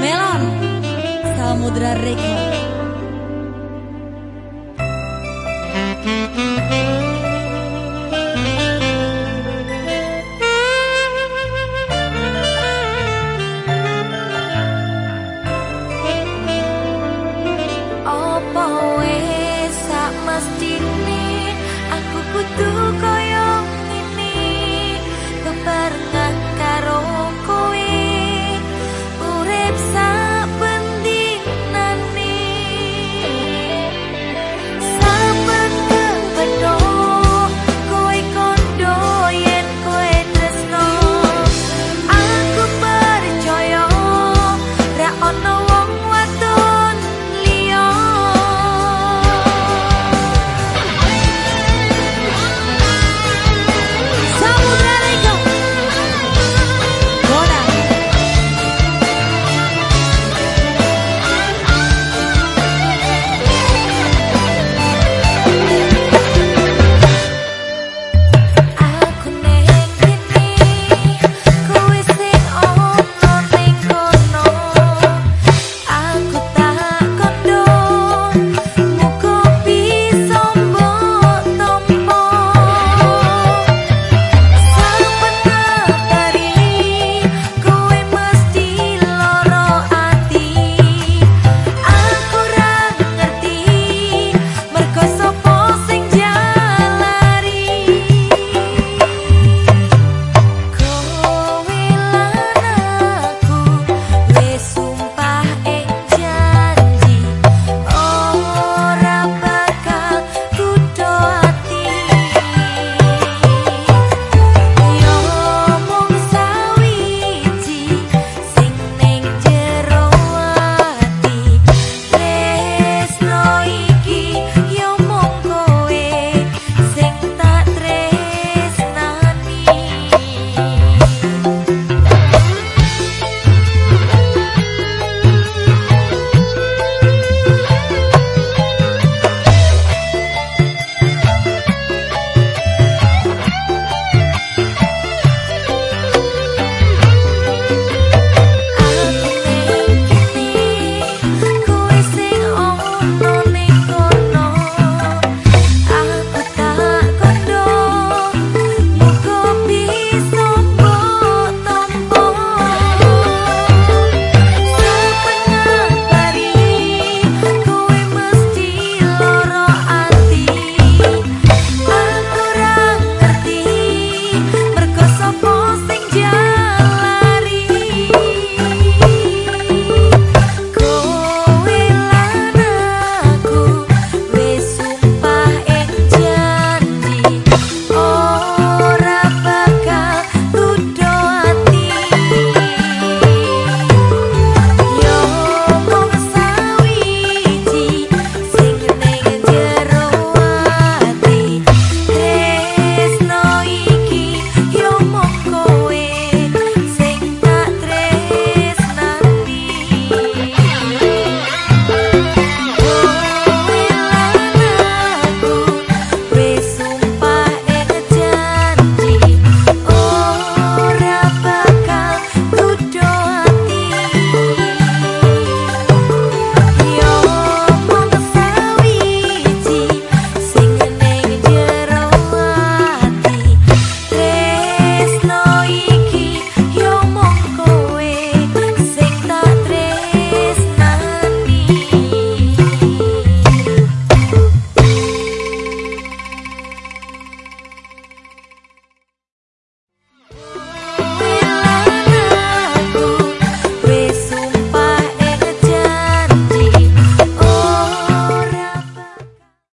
Melon. Samudra Record